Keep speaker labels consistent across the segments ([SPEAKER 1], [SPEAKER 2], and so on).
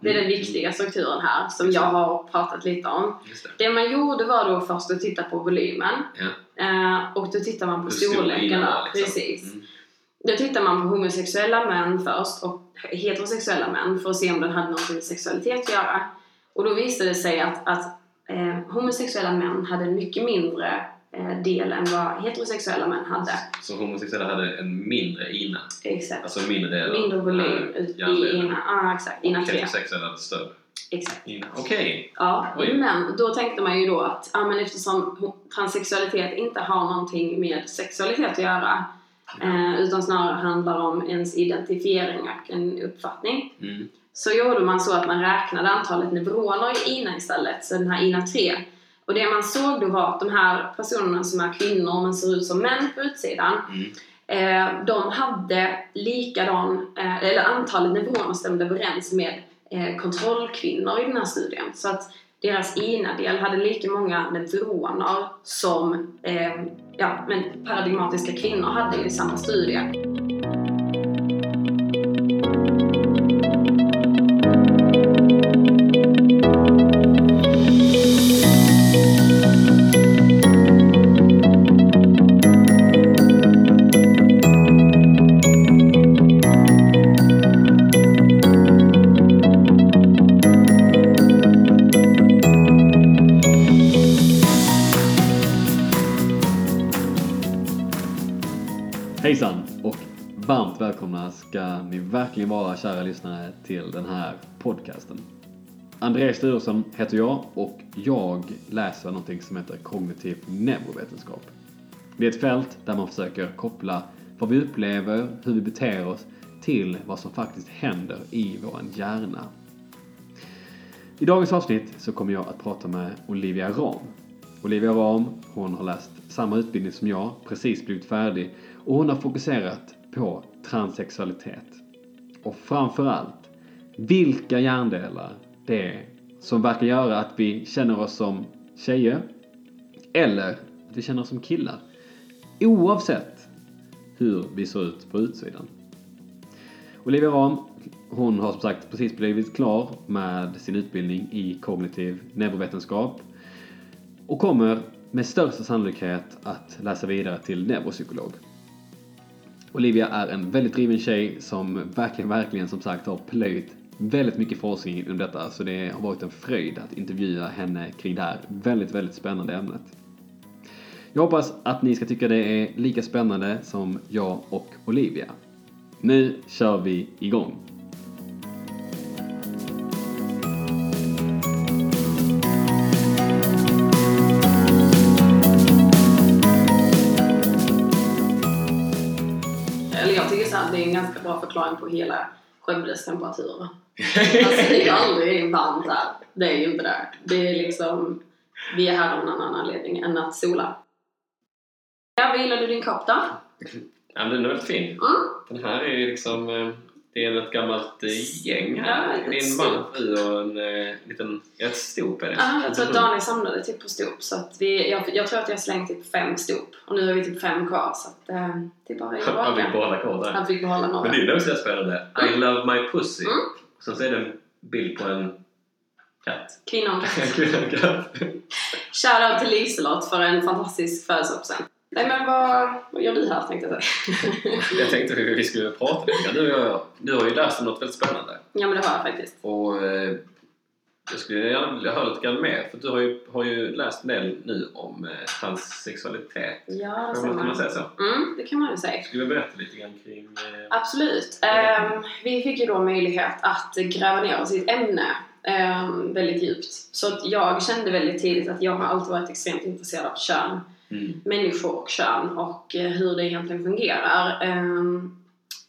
[SPEAKER 1] Det är den
[SPEAKER 2] Mm.
[SPEAKER 1] viktiga strukturen här som jag har pratat lite om.
[SPEAKER 2] Det.
[SPEAKER 1] Det man gjorde var då först att titta på volymen. Eh, och då tittar man på
[SPEAKER 2] Hur stor
[SPEAKER 1] storleken
[SPEAKER 2] innan
[SPEAKER 1] där.
[SPEAKER 2] var, liksom.
[SPEAKER 1] Precis.
[SPEAKER 2] Mm.
[SPEAKER 1] Då tittar man på homosexuella män först och heterosexuella män för att se om den hade något med sexualitet att göra. Och då visade det sig att, att eh, homosexuella män hade mycket mindre del än vad heterosexuella män hade.
[SPEAKER 2] Så homosexuella hade en mindre ina,
[SPEAKER 1] Exakt.
[SPEAKER 2] alltså en mindre del
[SPEAKER 1] Mindre volym
[SPEAKER 2] eh,
[SPEAKER 1] ut i ina, ah, exakt, ina
[SPEAKER 2] Och
[SPEAKER 1] 3.
[SPEAKER 2] heterosexuella hade större
[SPEAKER 1] Exakt.
[SPEAKER 2] Okej.
[SPEAKER 1] Ja,
[SPEAKER 2] Oj.
[SPEAKER 1] men då tänkte man ju då att ja, men eftersom transsexualitet inte har någonting med sexualitet att göra eh, utan snarare handlar om ens identifiering och en uppfattning
[SPEAKER 2] Mm.
[SPEAKER 1] så gjorde man så att man räknade antalet neuroner i INA istället, så den här INA 3. Och det man såg då var att de här personerna som är kvinnor men ser ut som män på utsidan
[SPEAKER 2] Mm.
[SPEAKER 1] eh, de hade likadan, eh, eller antalet neuroner stämde överens med eh, kontrollkvinnor i den här studien. Så att deras INA-del hade lika många neuroner som eh, ja, men paradigmatiska kvinnor hade i samma studie.
[SPEAKER 3] Välkomna ska ni verkligen vara kära lyssnare till den här podcasten. Andreas Sturesson heter jag och jag läser någonting som heter kognitiv neurovetenskap. Det är ett fält där man försöker koppla vad vi upplever, hur vi beter oss till vad som faktiskt händer i vår hjärna. I dagens avsnitt så kommer jag att prata med Olivia Ram. Olivia Ram, hon har läst samma utbildning som jag, precis blivit färdig och hon har fokuserat på transsexualitet. Och framförallt, vilka hjärndelar det är som verkar göra att vi känner oss som tjejer eller att vi känner oss som killar. Oavsett hur vi ser ut på utsidan. Olivia Ram, hon har som sagt precis blivit klar med sin utbildning i kognitiv neurovetenskap och kommer med största sannolikhet att läsa vidare till neuropsykolog. Olivia är en väldigt driven tjej som verkligen, verkligen som sagt har plöjt väldigt mycket forskning inom detta så det har varit en fröjd att intervjua henne kring det här väldigt, väldigt spännande ämnet. Jag hoppas att ni ska tycka det är lika spännande som jag och Olivia. Nu kör vi igång!
[SPEAKER 1] Förklaring på hela Skövdes temperatur. Alltså det är aldrig varmt här. Det är ju inte det. Det är liksom, vi är här av en annan anledning än att sola. Ja, vad gillar du din kopp då?
[SPEAKER 2] Ja, den är väldigt fin.
[SPEAKER 1] Mm.
[SPEAKER 2] Den här är ju liksom... Det är ett gammalt eh, gäng
[SPEAKER 1] Ja,
[SPEAKER 2] här.
[SPEAKER 1] ett
[SPEAKER 2] Det är en man, fru och en eh, liten... Ja, ett stop är det.
[SPEAKER 1] Ja, jag tror att Daniel samlade typ på stop. Så att vi, jag, jag tror att jag slängt typ fem stop. Och nu har vi typ fem kvar. Så att eh, det är bara att
[SPEAKER 2] Han fick behålla kvar där.
[SPEAKER 1] Han fick behålla några.
[SPEAKER 2] Men det är ju också spännande. I love my pussy.
[SPEAKER 1] Mm.
[SPEAKER 2] Sen så är det en bild på en katt.
[SPEAKER 1] Kvinnan.
[SPEAKER 2] En katt.
[SPEAKER 1] Shoutout till Liselott för en fantastisk födelsedagspresent. Nej men vad, vad gör du här tänkte jag säga.
[SPEAKER 2] Jag tänkte att vi skulle prata lite grann. Du, jag- du har ju läst om något väldigt spännande.
[SPEAKER 1] ja men det har jag faktiskt.
[SPEAKER 2] Och eh, jag skulle gärna vilja höra lite grann mer. För du har ju, har ju läst en del nu om eh, transsexualitet.
[SPEAKER 1] Ja, det
[SPEAKER 2] Kan man, säga så?
[SPEAKER 1] Mm, det kan man ju säga.
[SPEAKER 2] Skulle du berätta lite grann kring... Eh,
[SPEAKER 1] Absolut. Ehm, vi fick ju då möjlighet att gräva ner oss i ett ämne ehm, väldigt djupt. Så att jag kände väldigt tidigt att jag har alltid varit extremt intresserad av kön.
[SPEAKER 2] Mm.
[SPEAKER 1] Människor och kön och eh, hur det egentligen fungerar. Ehm,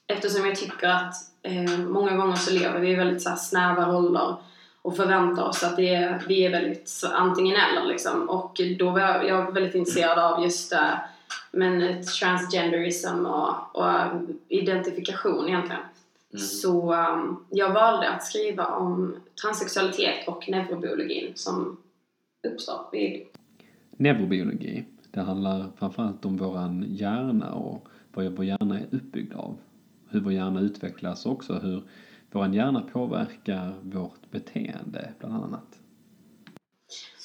[SPEAKER 1] eftersom jag tycker att eh, många gånger så lever vi i väldigt så här, snäva roller och förväntar oss att det är, vi är väldigt så, antingen eller liksom. Och då var jag, jag var väldigt intresserad av just eh, men transgenderism och, och identifikation egentligen.
[SPEAKER 2] Mm.
[SPEAKER 1] Så um, jag valde att skriva om transsexualitet och neurobiologin som uppstår vid
[SPEAKER 3] Neurobiologi, det handlar framförallt om våran hjärna och vad vår hjärna är uppbyggd av. Hur vår hjärna utvecklas och också hur
[SPEAKER 4] vår hjärna påverkar vårt beteende bland annat.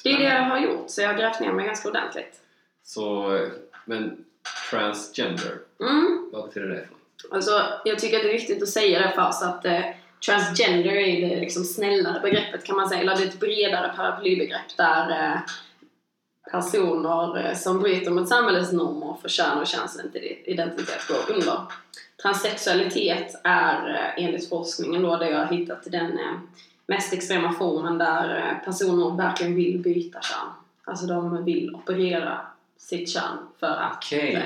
[SPEAKER 1] Det är det jag har gjort, så jag har grävt ner mig ganska ordentligt.
[SPEAKER 3] Så, men transgender,
[SPEAKER 1] Mm.
[SPEAKER 3] vad betyder det?
[SPEAKER 1] Alltså, jag tycker att det är viktigt att säga det först att eh, transgender är det liksom snällare begreppet kan man säga, eller det är ett bredare paraplybegrepp där eh, personer eh, som bryter mot samhällets normer för kön och könsidentitet går under. Transsexualitet är eh, enligt forskningen då det jag har hittat den eh, mest extrema formen där personer verkligen vill byta kön. Alltså de vill operera sitt kön för att eh,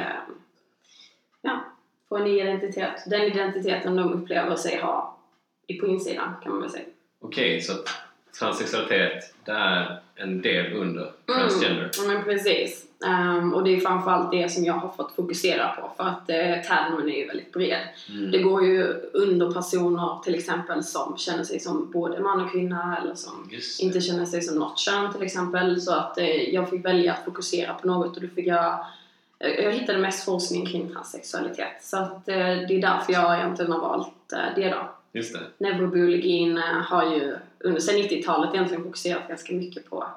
[SPEAKER 1] ja, få en ny identitet. Den identiteten de upplever sig ha på insidan kan man väl säga.
[SPEAKER 3] Okej, så att transsexualitet, det är en del under transgender.
[SPEAKER 1] Mm, men precis. Ehm, och det är framförallt det som jag har fått fokusera på för att uh, termen är ju väldigt bred.
[SPEAKER 3] Mm.
[SPEAKER 1] Det går ju under personer till exempel som känner sig som både man och kvinna eller som inte känner sig som något kön till exempel. Så att eh, jag fick välja att fokusera på något och då fick jag eh, jag hittade mest forskning kring transsexualitet. Så att det är därför jag egentligen har valt det då.
[SPEAKER 3] Just det.
[SPEAKER 1] Neurobiologin har ju under sen 90-talet egentligen fokuserat ganska mycket på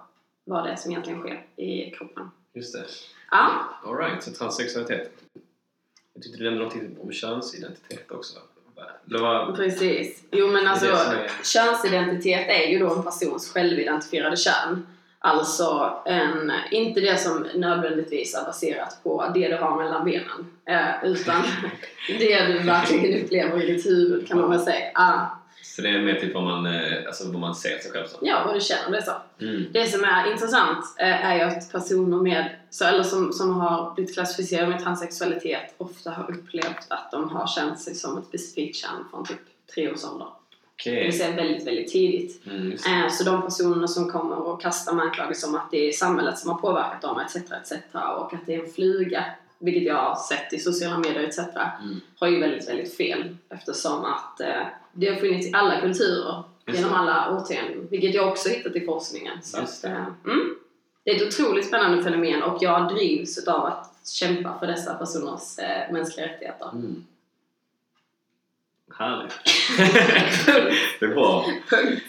[SPEAKER 1] vad det är som egentligen sker i kroppen.
[SPEAKER 3] Just det.
[SPEAKER 1] Ja,
[SPEAKER 3] Alright, så transsexualitet. Jag tyckte du nämnde någonting om könsidentitet också. Var...
[SPEAKER 1] precis. Jo men alltså
[SPEAKER 3] är
[SPEAKER 1] könsidentitet är ju då en persons självidentifierade kön. Alltså en, inte det som nödvändigtvis är baserat på det du har mellan benen. Eh, utan det du verkligen upplever i ditt huvud kan man väl säga. Ah,
[SPEAKER 3] Så det är mer typ vad man, eh, alltså vad man ser sig själv som.
[SPEAKER 1] ja, vad du känner det så.
[SPEAKER 3] Mm.
[SPEAKER 1] Det som är intressant eh, är ju att personer med, så, eller som, som har blivit klassificerade med transsexualitet ofta har upplevt att de har känt sig som ett specifikt kön från typ tre års ålder. Det
[SPEAKER 3] Okej.
[SPEAKER 1] vill säga väldigt, väldigt tidigt.
[SPEAKER 3] Mm, det.
[SPEAKER 1] Eh, Så de personerna som kommer och kastar med anklagelser om att det är samhället som har påverkat dem etc. etc. och att det är en fluga, vilket jag har sett i sociala medier etc.
[SPEAKER 3] Mm.
[SPEAKER 1] har ju väldigt, väldigt fel eftersom att eh, det har funnits i alla kulturer
[SPEAKER 3] Just
[SPEAKER 1] genom
[SPEAKER 3] det.
[SPEAKER 1] alla årtionden, vilket jag också hittat i forskningen. Så att, eh, mm, det är ett otroligt spännande fenomen och jag drivs av att kämpa för dessa personers eh, mänskliga rättigheter.
[SPEAKER 3] Mm. Härligt. Det är bra.
[SPEAKER 1] Punkt.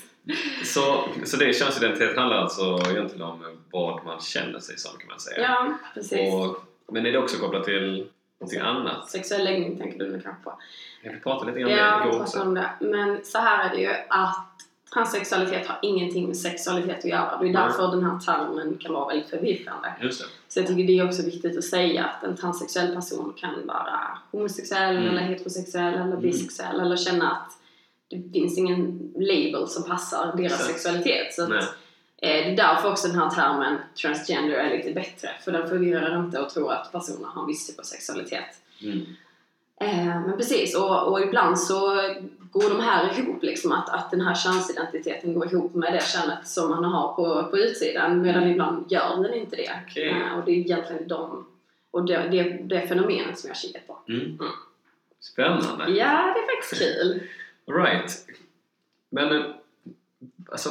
[SPEAKER 3] Så, så det könsidentitet handlar alltså egentligen om vad man känner sig som kan man säga.
[SPEAKER 1] Ja, precis.
[SPEAKER 3] Och, men är det också kopplat till någonting annat?
[SPEAKER 1] Sexuell läggning tänker du nu kanske på?
[SPEAKER 3] Vi pratade lite grann om
[SPEAKER 1] Ja,
[SPEAKER 3] det igår också.
[SPEAKER 1] om det. Men så här är det ju att transsexualitet har ingenting med sexualitet att göra. Det är därför den här termen kan vara väldigt förvirrande. Så jag tycker det är också viktigt att säga att en transsexuell person kan vara homosexuell
[SPEAKER 3] Mm.
[SPEAKER 1] eller heterosexuell eller
[SPEAKER 3] Mm.
[SPEAKER 1] bisexuell eller känna att det finns ingen label som passar deras
[SPEAKER 3] Exakt.
[SPEAKER 1] sexualitet. Så det är därför också den här termen transgender är lite bättre. För den förvirrar inte och tror att personer har en viss typ av sexualitet.
[SPEAKER 3] Mm.
[SPEAKER 1] Eh, men precis, och, och ibland så går de här ihop, liksom, att, att den här könsidentiteten går ihop med det könet som man har på, på utsidan medan ibland gör den inte det.
[SPEAKER 3] Okej.
[SPEAKER 1] Eh, och det är egentligen de, och det, det, det fenomenet som jag har kikat på.
[SPEAKER 3] Mm.
[SPEAKER 1] Mm.
[SPEAKER 3] Spännande.
[SPEAKER 1] Ja, det är faktiskt kul.
[SPEAKER 3] Right. Men eh, alltså,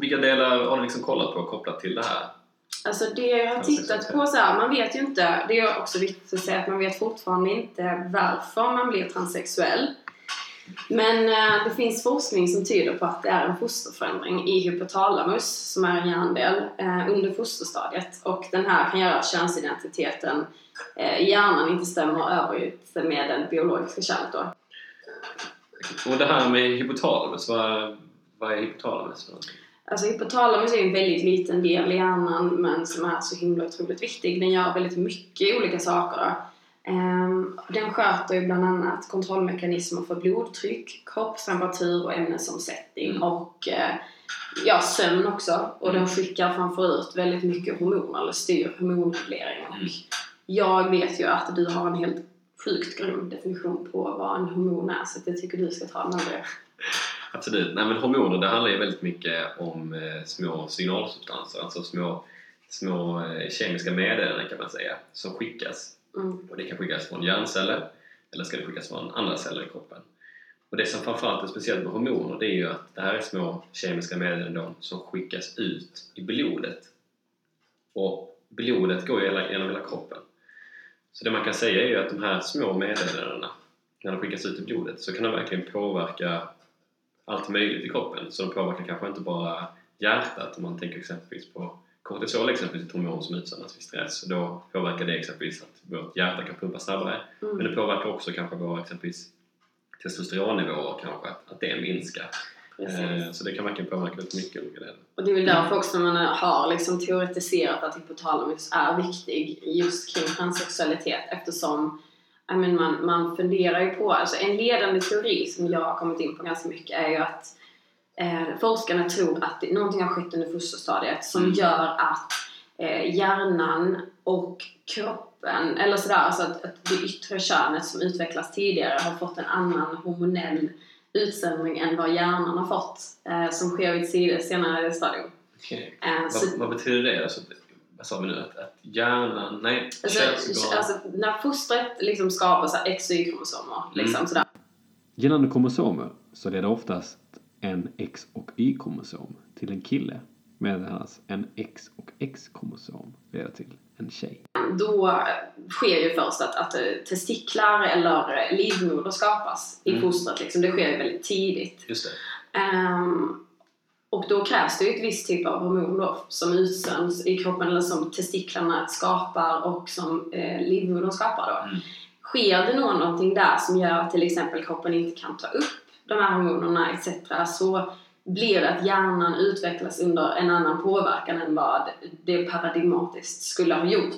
[SPEAKER 3] vilka delar har du liksom kollat på kopplat till det här?
[SPEAKER 1] Alltså det jag har tittat på så här, man vet ju inte, det är också viktigt att säga att man vet fortfarande inte varför man blir transsexuell. Men eh, det finns forskning som tyder på att det är en fosterförändring i hypotalamus, som är en hjärndel, eh, under fosterstadiet. Och den här kan göra att könsidentiteten eh, i hjärnan inte stämmer överens med det biologiska könet då.
[SPEAKER 3] Och det här med hypotalamus, vad, vad är hypotalamus?
[SPEAKER 1] Alltså hypotalamus är en väldigt liten del i hjärnan men som är så himla otroligt viktig. Den gör väldigt mycket olika saker. Ehm, den sköter ju bland annat kontrollmekanismer för blodtryck, kroppstemperatur och ämnesomsättning
[SPEAKER 3] Mm.
[SPEAKER 1] och eh, ja, sömn också. Och
[SPEAKER 3] Mm.
[SPEAKER 1] den skickar framför ut väldigt mycket hormoner, eller styr hormonreglering. Och
[SPEAKER 3] Mm.
[SPEAKER 1] jag vet ju att du har en helt sjukt grym definition på vad en hormon är så jag tycker du ska ta den här.
[SPEAKER 3] Absolut. Nej, men hormoner det handlar ju väldigt mycket om eh, små signalsubstanser, alltså små, små eh, kemiska meddelanden kan man säga, som skickas.
[SPEAKER 1] Mm.
[SPEAKER 3] Och det kan skickas från hjärnceller eller ska det skickas från andra celler i kroppen. Och det som framförallt är speciellt med hormoner det är ju att det här är små kemiska meddelanden som skickas ut i blodet. Och blodet går ju hela, genom hela kroppen. Så det man kan säga är ju att de här små meddelandena, när de skickas ut i blodet, så kan de verkligen påverka allt möjligt i kroppen. Så de påverkar kanske inte bara hjärtat om man tänker exempelvis på kortisol exempelvis ett hormon som utsöndras vid stress. Och då påverkar det exempelvis att vårt hjärta kan pumpa snabbare.
[SPEAKER 1] Mm.
[SPEAKER 3] Men det påverkar också kanske våra exempelvis testosteronnivåer kanske, att, att det minskar. Eh, så det kan verkligen påverka väldigt mycket olika delar.
[SPEAKER 1] Och det är väl därför också man har liksom teoretiserat att hypotalamus är viktig just kring transsexualitet eftersom I mean, man, man funderar ju på, alltså en ledande teori som jag har kommit in på ganska mycket är ju att eh, forskarna tror att det, någonting har skett under fosterstadiet som
[SPEAKER 3] Mm.
[SPEAKER 1] gör att eh, hjärnan och kroppen, eller sådär, alltså att, att det yttre könet som utvecklas tidigare har fått en annan hormonell utsöndring än vad hjärnan har fått eh, som sker vid ett senare stadium.
[SPEAKER 3] Okej.
[SPEAKER 1] Eh, så,
[SPEAKER 3] Vad, vad betyder det? Alltså, vad sa vi nu? Att, att hjärnan... Nej,
[SPEAKER 1] alltså,
[SPEAKER 3] könsorgan...
[SPEAKER 1] alltså, när fostret liksom skapar så här och Y-kromosomer, liksom
[SPEAKER 3] Mm.
[SPEAKER 1] sådär.
[SPEAKER 4] Gällande kromosomer så leder oftast en X och Y-kromosom till en kille medan en X och X-kromosom leder till en tjej.
[SPEAKER 1] då sker ju först att, att eh, testiklar eller eh, livmoder skapas i
[SPEAKER 3] Mm.
[SPEAKER 1] fostret. Liksom. Det sker ju väldigt tidigt.
[SPEAKER 3] Just det.
[SPEAKER 1] Ehm, och då krävs det ju ett visst typ av hormon då, som utsöndras i kroppen eller som testiklarna skapar och som eh, livmodern skapar då.
[SPEAKER 3] Mm.
[SPEAKER 1] Sker det nå- någonting där som gör att till exempel kroppen inte kan ta upp de här hormonerna etc. så blir det att hjärnan utvecklas under en annan påverkan än vad det paradigmatiskt skulle ha gjort.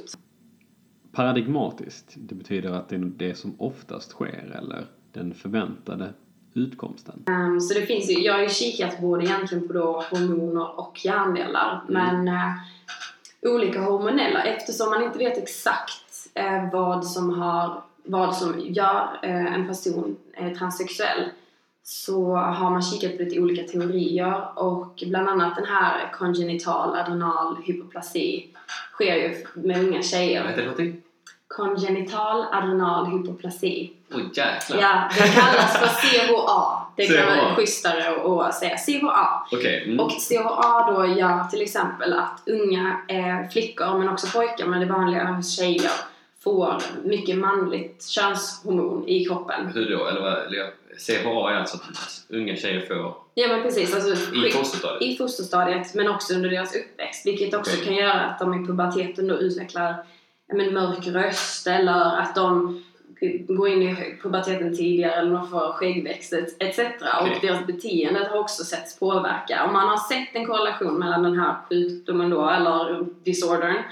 [SPEAKER 4] Paradigmatiskt, det betyder att det är det som oftast sker eller den förväntade utkomsten.
[SPEAKER 1] Um, så det finns ju, jag har ju kikat både egentligen på då hormoner och hjärndelar men eh, olika hormonella eftersom man inte vet exakt eh, vad som har vad som gör eh, en person transsexuell så har man kikat på lite olika teorier och bland annat den här congenital adrenal hypoplasi sker ju med unga
[SPEAKER 3] Vad
[SPEAKER 1] tjejer.
[SPEAKER 3] heter det
[SPEAKER 1] Congenital adrenal hypoplasi.
[SPEAKER 3] Oj jäklar!
[SPEAKER 1] Ja, det kallas för CHA. Det kan vara schysstare att säga CHA.
[SPEAKER 3] Okej. Mm.
[SPEAKER 1] Och CHA då gör till exempel att unga eh, flickor, men också pojkar, men det vanliga hos tjejer, får mycket manligt könshormon i kroppen.
[SPEAKER 3] Hur då? Eller vad? CHA är alltså att unga tjejer får
[SPEAKER 1] Ja men precis, alltså
[SPEAKER 3] i fosterstadiet?
[SPEAKER 1] i fosterstadiet men också under deras uppväxt vilket också
[SPEAKER 3] Okej.
[SPEAKER 1] kan göra att de i puberteten då utvecklar men, mörk röst eller att de går in i puberteten tidigare eller de får skäggväxt etc. Och
[SPEAKER 3] Okej.
[SPEAKER 1] deras beteende har också setts påverka. Och man har sett en korrelation mellan den här sjukdomen då, eller disordern,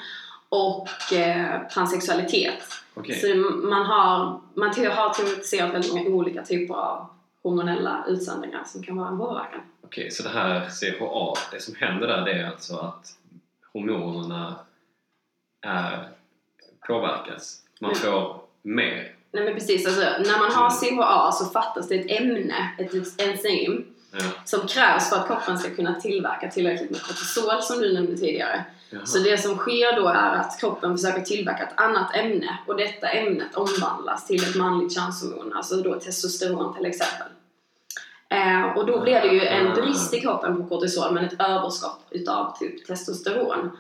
[SPEAKER 1] och eh, transsexualitet.
[SPEAKER 3] Okej.
[SPEAKER 1] Så man har, man har teoretiserat väldigt många olika typer av hormonella utsöndringar som kan vara en påverkan.
[SPEAKER 3] Okej, så det här CHA, det som händer där det är alltså att hormonerna är, påverkas. Man
[SPEAKER 1] Mm.
[SPEAKER 3] får mer.
[SPEAKER 1] Nej men precis, alltså, när man har CHA så fattas det ett ämne, ett enzym,
[SPEAKER 3] Ja.
[SPEAKER 1] som krävs för att kroppen ska kunna tillverka tillräckligt med kortisol som du nämnde tidigare.
[SPEAKER 3] Jaha.
[SPEAKER 1] Så det som sker då är att kroppen försöker tillverka ett annat ämne och detta ämnet omvandlas till ett manligt könshormon, alltså då testosteron till exempel. Eh, och då blir det ju en brist i kroppen på kortisol men ett överskott utav typ testosteron.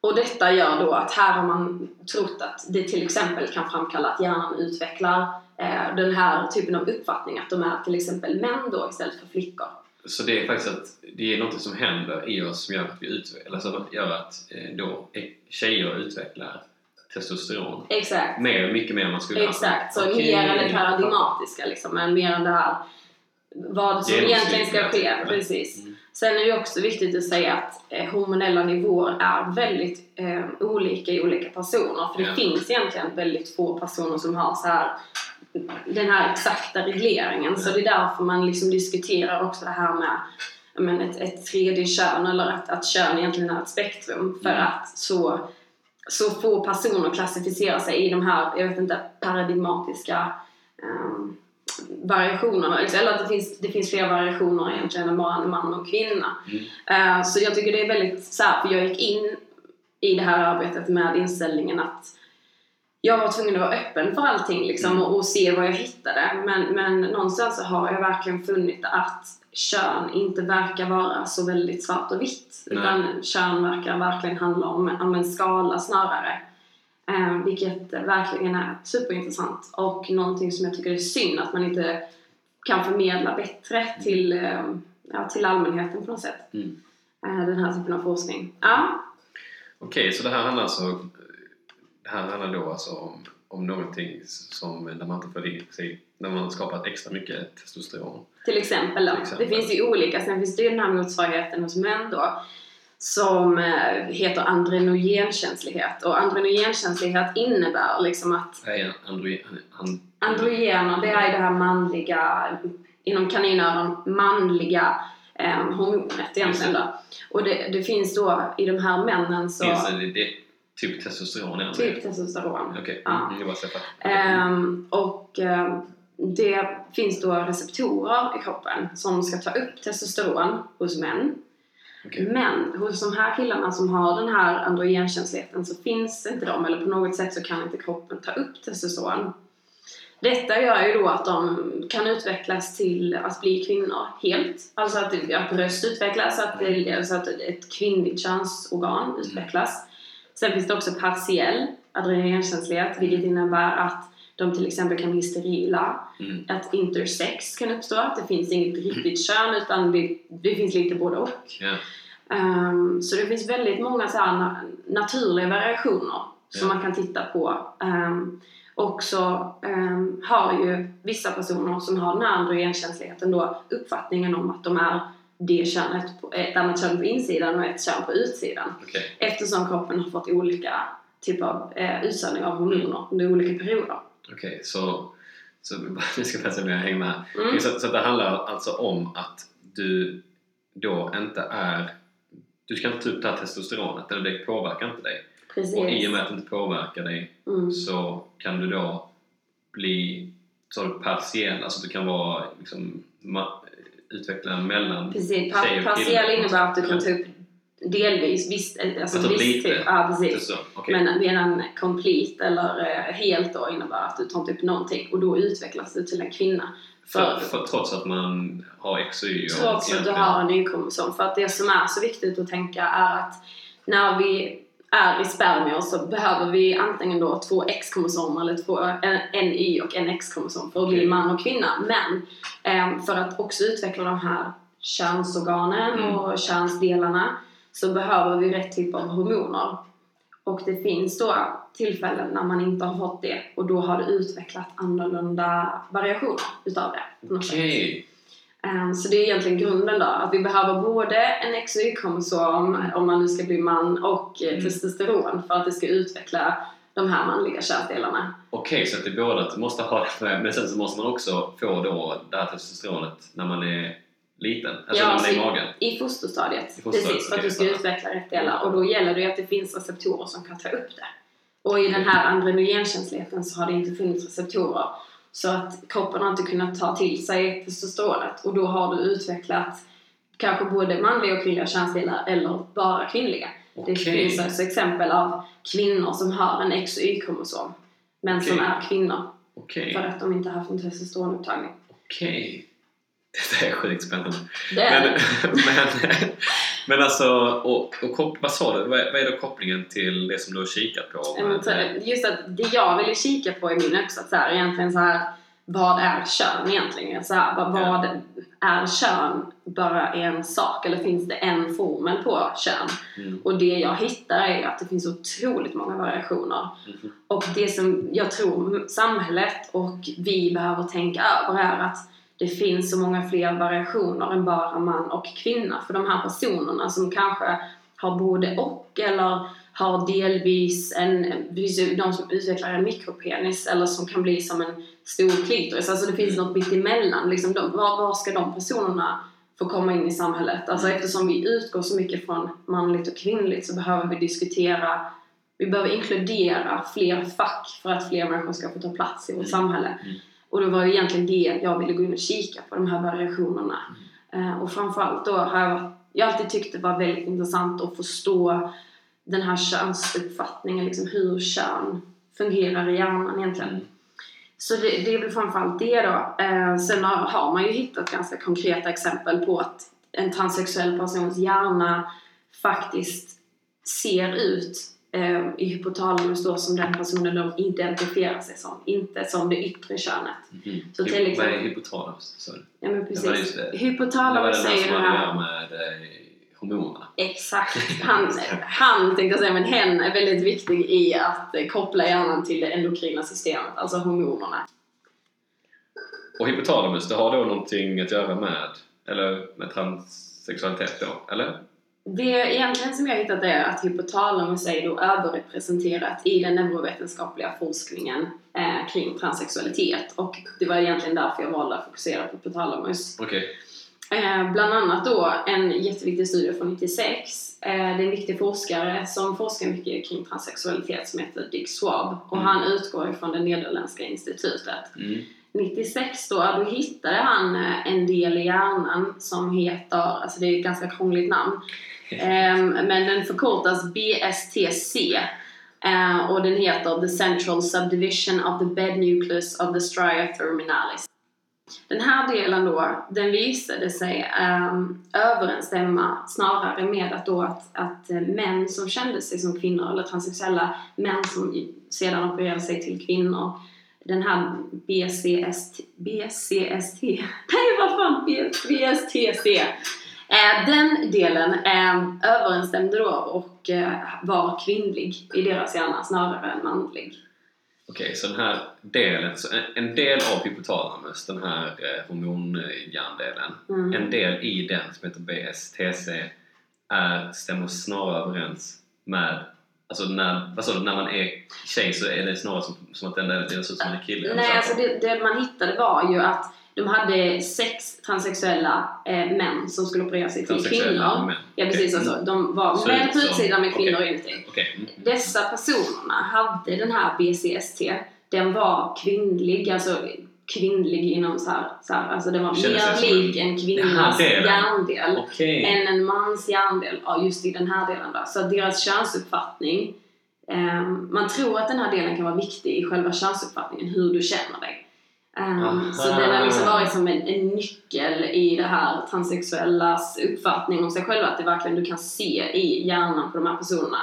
[SPEAKER 1] Och detta gör då att här har man trott att det till exempel kan framkalla att hjärnan utvecklar eh, den här typen av uppfattning att de är till exempel män då istället för flickor.
[SPEAKER 3] Så det är faktiskt att det är något som händer i oss som gör att vi utvecklar, alltså gör att eh, då eh, tjejer utvecklar testosteron.
[SPEAKER 1] Exakt.
[SPEAKER 3] Mer, mycket mer än man skulle
[SPEAKER 1] Exakt, så
[SPEAKER 3] Okej.
[SPEAKER 1] mer än det paradigmatiska liksom, men mer än det här vad som egentligen ska ske. Precis.
[SPEAKER 3] Mm.
[SPEAKER 1] Sen är det också viktigt att säga att eh, hormonella nivåer är väldigt eh, olika i olika personer. För det
[SPEAKER 3] Ja.
[SPEAKER 1] finns egentligen väldigt få personer som har så här den här exakta regleringen. Så
[SPEAKER 3] Ja.
[SPEAKER 1] det är därför man liksom diskuterar också det här med men, ett, ett tredje kön eller att, att kön egentligen är ett spektrum. För
[SPEAKER 3] Mm.
[SPEAKER 1] att så, så få personer klassificerar sig i de här, jag vet inte, paradigmatiska ehm, variationerna. Eller att det finns, det finns fler variationer egentligen än bara en man och kvinna.
[SPEAKER 3] Mm.
[SPEAKER 1] Eh, så jag tycker det är väldigt så här, för jag gick in i det här arbetet med inställningen att jag var tvungen att vara öppen för allting liksom,
[SPEAKER 3] Mm.
[SPEAKER 1] och, och se vad jag hittade. Men, men någonstans så har jag verkligen funnit att kön inte verkar vara så väldigt svart och vitt.
[SPEAKER 3] Nej.
[SPEAKER 1] Utan kön verkar verkligen handla om, om en skala snarare. Eh, vilket verkligen är superintressant och någonting som jag tycker är synd att man inte kan förmedla bättre till, eh, ja, till allmänheten på något sätt.
[SPEAKER 3] Mm.
[SPEAKER 1] Eh, Den här typen av forskning. Ja,
[SPEAKER 3] Okej, så det här handlar alltså, det här handlar då alltså om, om någonting som där man inte får i sig, när man skapat extra mycket testosteron.
[SPEAKER 1] till exempel. Då.
[SPEAKER 3] Till exempel.
[SPEAKER 1] Det finns ju olika. Sen finns det ju den här motsvarigheten hos män då som eh, heter androgenkänslighet. Och androgenkänslighet innebär liksom att
[SPEAKER 3] androgen... And,
[SPEAKER 1] androgener, det är det här manliga, inom kaninöron, manliga eh, hormonet egentligen då. Och det, det finns då i de här männen så
[SPEAKER 3] Finns det, det, typ testosteron androgen?
[SPEAKER 1] typ testosteron.
[SPEAKER 3] Okej,
[SPEAKER 1] Ja.
[SPEAKER 3] mm, jag fattade.
[SPEAKER 1] Ehm, och ehm, det finns då receptorer i kroppen som ska ta upp testosteron hos män.
[SPEAKER 3] Okay.
[SPEAKER 1] Men hos de här killarna som har den här androgenkänsligheten så finns inte de, eller på något sätt så kan inte kroppen ta upp testosteron. Detta gör ju då att de kan utvecklas till att bli kvinnor helt. Alltså att, att bröst utvecklas, att, det, alltså att ett kvinnligt könsorgan utvecklas. Sen finns det också partiell adrenalinkänslighet, vilket innebär att de till exempel kan bli sterila.
[SPEAKER 3] Mm.
[SPEAKER 1] Att intersex kan uppstå, att det finns inget riktigt kön utan det, det finns lite både och.
[SPEAKER 3] Ja.
[SPEAKER 1] Ehm, så det finns väldigt många så na- naturliga variationer som
[SPEAKER 3] Ja.
[SPEAKER 1] man kan titta på. Um, och så ehm, har ju vissa personer som har den här androgenkänsligheten då uppfattningen om att de är det könet, på, ett annat kön på insidan och ett kön på utsidan.
[SPEAKER 3] Okej.
[SPEAKER 1] Eftersom kroppen har fått olika typer av eh, utsöndring av hormoner under olika perioder.
[SPEAKER 3] Okej, så, så nu ska jag se om jag hänger med.
[SPEAKER 1] Mm.
[SPEAKER 3] Så, så det handlar alltså om att du då inte är... Du ska inte ta det här testosteronet, eller det påverkar inte dig.
[SPEAKER 1] Precis.
[SPEAKER 3] Och i och med att det inte påverkar dig
[SPEAKER 1] Mm.
[SPEAKER 3] så kan du då bli så partiell, alltså du kan vara liksom, utveckla mellan
[SPEAKER 1] Precis. Pa- partiell innebär att du kan ta upp delvis, visst, eh, alltså
[SPEAKER 3] upp
[SPEAKER 1] visst
[SPEAKER 3] lite.
[SPEAKER 1] typ, ja precis.
[SPEAKER 3] Okej.
[SPEAKER 1] Men medan complete eller eh, helt då innebär att du tar inte upp någonting och då utvecklas du till en kvinna.
[SPEAKER 3] för,
[SPEAKER 1] För,
[SPEAKER 3] för, trots att man har X och Y och
[SPEAKER 1] trots att du har en Y-kromosom. För att det som är så viktigt att tänka är att när vi är i spermier så behöver vi antingen då två X-kromosomer eller två, en, en Y och en X-kromosom för att bli man och kvinna. Men eh, för att också utveckla de här könsorganen
[SPEAKER 3] Mm.
[SPEAKER 1] och könsdelarna så behöver vi rätt typ av hormoner. Och det finns då tillfällen när man inte har fått det och då har det utvecklat annorlunda variationer utav det.
[SPEAKER 3] Okej.
[SPEAKER 1] Ehm, Så det är egentligen grunden då, att vi behöver både en X och Y-kromosom om man nu ska bli man och eh,
[SPEAKER 3] Mm.
[SPEAKER 1] testosteron för att det ska utveckla de här manliga könsdelarna.
[SPEAKER 3] Okej, så att det är både att du måste ha det men sen så måste man också få då det här testosteronet när man är liten, alltså
[SPEAKER 1] Ja,
[SPEAKER 3] är i magen.
[SPEAKER 1] I fosterstadiet,
[SPEAKER 3] I fosterstadiet,
[SPEAKER 1] precis, för att du ska utveckla rätt delar. Och då gäller det ju att det finns receptorer som kan ta upp det. Och i den här androgenkänsligheten så har det inte funnits receptorer. Så att kroppen har inte kunnat ta till sig testosteronet och då har du utvecklat kanske både manliga och kvinnliga könsdelar eller bara kvinnliga. Det
[SPEAKER 3] Okej.
[SPEAKER 1] finns alltså exempel av kvinnor som har en X och Y-kromosom men som
[SPEAKER 3] Okej.
[SPEAKER 1] är kvinnor
[SPEAKER 3] Okej.
[SPEAKER 1] för att de inte har haft en testosteronupptagning.
[SPEAKER 3] Okej. Det är sjukt spännande.
[SPEAKER 1] Det är
[SPEAKER 3] Men, men, men alltså, och, och vad sa du? Vad är, vad är då kopplingen till det som du har kikat på?
[SPEAKER 1] Men Just att det jag ville kika på i min uppsats är egentligen så här vad är kön egentligen? Så här, vad, vad är kön bara en sak eller finns det en formel på kön?
[SPEAKER 3] Mm.
[SPEAKER 1] Och det jag hittar är att det finns otroligt många variationer.
[SPEAKER 3] Mhm.
[SPEAKER 1] Och det som jag tror samhället och vi behöver tänka över är att det finns så många fler variationer än bara man och kvinna. För de här personerna som kanske har både och eller har delvis en, de som utvecklar en mikropenis eller som kan bli som en stor klitoris. Alltså det finns något mitt emellan. Liksom de, var, var ska de personerna få komma in i samhället? Alltså eftersom vi utgår så mycket från manligt och kvinnligt så behöver vi diskutera vi behöver inkludera fler fack för att fler människor ska få ta plats i vårt
[SPEAKER 3] Mm.
[SPEAKER 1] samhälle.
[SPEAKER 3] Mm.
[SPEAKER 1] Och det var ju egentligen det jag ville gå in och kika på, de här variationerna. Eh, och framförallt då har jag, varit- jag alltid tyckt det var väldigt intressant att förstå den här könsuppfattningen, liksom hur kön fungerar i hjärnan egentligen.
[SPEAKER 3] Mm.
[SPEAKER 1] Så det, det är väl framförallt det då. Eh, sen har, har man ju hittat ganska konkreta exempel på att en transsexuell persons hjärna faktiskt ser ut eh, i hypotalamus då som den personen de identifierar sig som, inte som det yttre könet.
[SPEAKER 3] Mhm.
[SPEAKER 1] Så till
[SPEAKER 3] Hy-
[SPEAKER 1] exempel-
[SPEAKER 3] Vad är hypotalamus? du?
[SPEAKER 1] Ja men
[SPEAKER 3] Det var
[SPEAKER 1] precis.
[SPEAKER 3] det. Det var
[SPEAKER 1] Hypotalamus
[SPEAKER 3] den här
[SPEAKER 1] säger
[SPEAKER 3] som
[SPEAKER 1] det
[SPEAKER 3] hade
[SPEAKER 1] här.
[SPEAKER 3] göra med eh, hormonerna.
[SPEAKER 1] Exakt. Han, han tänkte jag säga, men hen är väldigt viktig i att eh, koppla hjärnan till det endokrina systemet, alltså hormonerna.
[SPEAKER 3] Och hypotalamus, det har då någonting att göra med, eller med transsexualitet då, eller?
[SPEAKER 1] Det egentligen som jag har hittat är att hypotalamus är då överrepresenterat i den neurovetenskapliga forskningen eh, kring transsexualitet och det var egentligen därför jag valde att fokusera på hypotalamus.
[SPEAKER 3] Okej.
[SPEAKER 1] Eh, bland annat då en jätteviktig studie från 96. Eh, det är en viktig forskare som forskar mycket kring transsexualitet som heter Dick Swab och
[SPEAKER 3] Mm.
[SPEAKER 1] han utgår ifrån det nederländska institutet.
[SPEAKER 3] Mm.
[SPEAKER 1] 96 då, då hittade han eh, en del i hjärnan som heter, alltså det är ett ganska krångligt namn, Ehm, men den förkortas BSTC ehm, och den heter The Central Subdivision of the Bed Nucleus of the Stria Terminalis. Den här delen då, den visade sig um, överensstämma snarare med att, då att, att män som kände sig som kvinnor eller transsexuella män som sedan opererade sig till kvinnor. Den här BCST, BCST, nej vad fan, BSTC Eh, den delen eh, överensstämde då och eh, var kvinnlig i deras hjärna snarare än manlig.
[SPEAKER 3] Okej, så den här delen, så en, en del av hypotalamus, den här eh, hormonhjärndelen,
[SPEAKER 1] Mm.
[SPEAKER 3] en del i den som heter BSTC är, stämmer snarare överens med Alltså när, vad sa du, när man är tjej så är det snarare som, som att den där delen ser ut som en kille?
[SPEAKER 1] Nej, alltså det, det man hittade var ju att de hade sex transsexuella eh, män som skulle operera sig till kvinnor.
[SPEAKER 3] män.
[SPEAKER 1] Ja precis,
[SPEAKER 3] Okej.
[SPEAKER 1] alltså, de var
[SPEAKER 3] Så
[SPEAKER 1] män på utsidan med kvinnor
[SPEAKER 3] okej.
[SPEAKER 1] inuti.
[SPEAKER 3] Okej. Mm.
[SPEAKER 1] Dessa personerna hade den här BCST, den var kvinnlig, alltså kvinnlig inom så här, så här alltså den var mer lik en kvinnas hjärndel
[SPEAKER 3] Okej.
[SPEAKER 1] än en mans hjärndel just i den här delen då. Så deras könsuppfattning, ehm, man tror att den här delen kan vara viktig i själva könsuppfattningen, hur du känner dig. Ehm, så den har liksom varit som en, en nyckel i det här transsexuellas uppfattning om sig själva, att det verkligen du kan se i hjärnan på de här personerna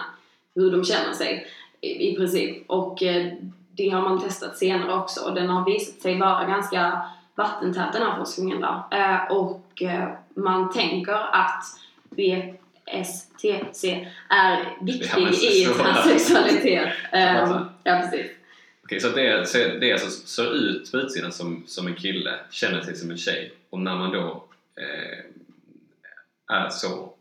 [SPEAKER 1] hur de känner sig i, i princip. Och eh, det har man testat senare också och den har visat sig vara ganska vattentät den här forskningen då. Eh, och eh, man tänker att BSTC är viktig
[SPEAKER 3] Ja,
[SPEAKER 1] i transsexualitet. Eh,
[SPEAKER 3] fattar.
[SPEAKER 1] ja, precis.
[SPEAKER 3] Okej, så det, så det alltså ser ut på utsidan som, som en kille, känner sig som en tjej och när man då eh, är så